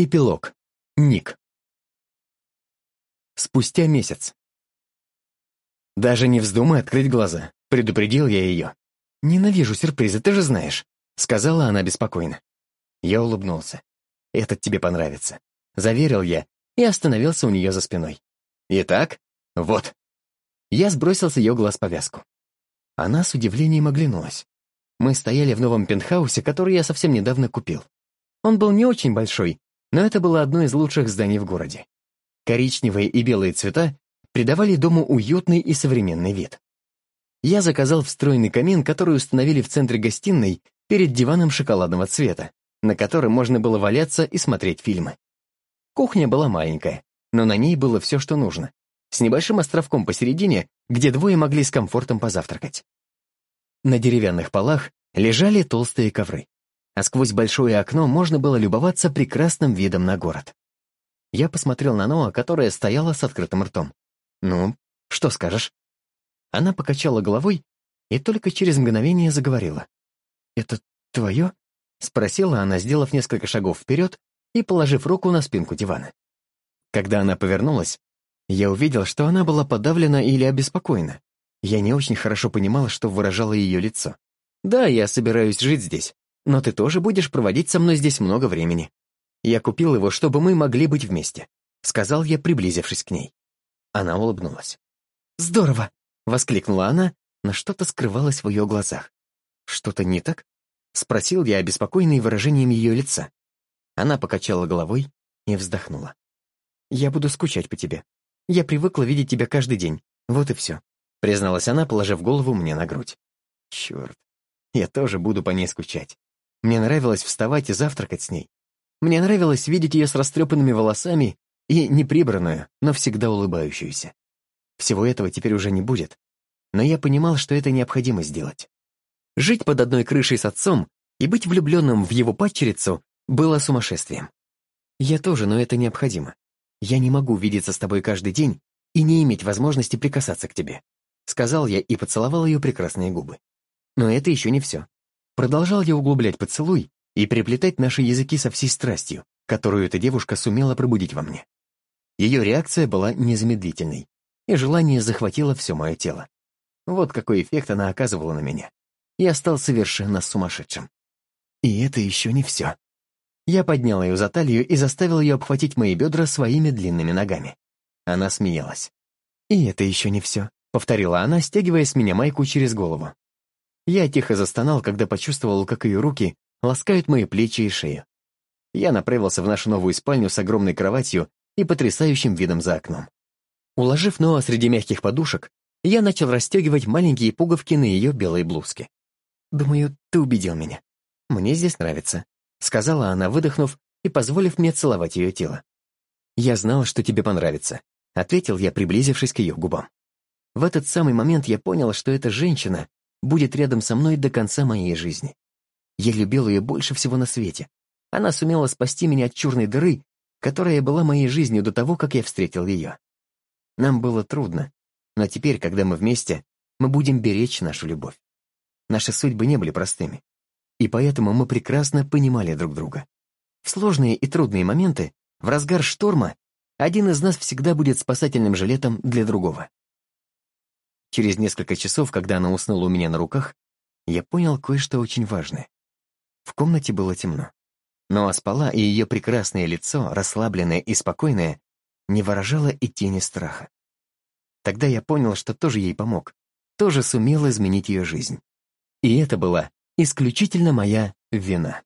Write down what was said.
Эпилог. Ник. Спустя месяц. «Даже не вздумай открыть глаза», — предупредил я ее. «Ненавижу сюрпризы, ты же знаешь», — сказала она беспокойно. Я улыбнулся. «Этот тебе понравится», — заверил я и остановился у нее за спиной. «Итак, вот». Я сбросил с ее глаз повязку. Она с удивлением оглянулась. Мы стояли в новом пентхаусе, который я совсем недавно купил. Он был не очень большой, но это было одно из лучших зданий в городе. Коричневые и белые цвета придавали дому уютный и современный вид. Я заказал встроенный камин, который установили в центре гостиной перед диваном шоколадного цвета, на котором можно было валяться и смотреть фильмы. Кухня была маленькая, но на ней было все, что нужно, с небольшим островком посередине, где двое могли с комфортом позавтракать. На деревянных полах лежали толстые ковры а сквозь большое окно можно было любоваться прекрасным видом на город. Я посмотрел на Ноа, которая стояла с открытым ртом. «Ну, что скажешь?» Она покачала головой и только через мгновение заговорила. «Это твое?» — спросила она, сделав несколько шагов вперед и положив руку на спинку дивана. Когда она повернулась, я увидел, что она была подавлена или обеспокоена. Я не очень хорошо понимал, что выражало ее лицо. «Да, я собираюсь жить здесь но ты тоже будешь проводить со мной здесь много времени. Я купил его, чтобы мы могли быть вместе», — сказал я, приблизившись к ней. Она улыбнулась. «Здорово!» — воскликнула она, но что-то скрывалось в ее глазах. «Что-то не так?» — спросил я, обеспокоенный выражением ее лица. Она покачала головой и вздохнула. «Я буду скучать по тебе. Я привыкла видеть тебя каждый день. Вот и все», — призналась она, положив голову мне на грудь. «Черт, я тоже буду по ней скучать. Мне нравилось вставать и завтракать с ней. Мне нравилось видеть ее с растрепанными волосами и неприбранную, но всегда улыбающуюся. Всего этого теперь уже не будет, но я понимал, что это необходимо сделать. Жить под одной крышей с отцом и быть влюбленным в его падчерицу было сумасшествием. Я тоже, но это необходимо. Я не могу видеться с тобой каждый день и не иметь возможности прикасаться к тебе», — сказал я и поцеловал ее прекрасные губы. Но это еще не все. Продолжал я углублять поцелуй и приплетать наши языки со всей страстью, которую эта девушка сумела пробудить во мне. Ее реакция была незамедлительной, и желание захватило все мое тело. Вот какой эффект она оказывала на меня. Я стал совершенно сумасшедшим. И это еще не все. Я поднял ее за талию и заставил ее обхватить мои бедра своими длинными ногами. Она смеялась. «И это еще не все», — повторила она, стягивая с меня майку через голову. Я тихо застонал, когда почувствовал, как ее руки ласкают мои плечи и шею. Я направился в нашу новую спальню с огромной кроватью и потрясающим видом за окном. Уложив Ноа среди мягких подушек, я начал расстегивать маленькие пуговки на ее белой блузке. «Думаю, ты убедил меня. Мне здесь нравится», — сказала она, выдохнув и позволив мне целовать ее тело. «Я знал, что тебе понравится», — ответил я, приблизившись к ее губам. В этот самый момент я понял, что эта женщина будет рядом со мной до конца моей жизни. Я любил ее больше всего на свете. Она сумела спасти меня от черной дыры, которая была моей жизнью до того, как я встретил ее. Нам было трудно, но теперь, когда мы вместе, мы будем беречь нашу любовь. Наши судьбы не были простыми, и поэтому мы прекрасно понимали друг друга. В сложные и трудные моменты, в разгар шторма, один из нас всегда будет спасательным жилетом для другого. Через несколько часов, когда она уснула у меня на руках, я понял кое-что очень важное. В комнате было темно. Но спала, и ее прекрасное лицо, расслабленное и спокойное, не выражало и тени страха. Тогда я понял, что тоже ей помог, тоже сумел изменить ее жизнь. И это была исключительно моя вина.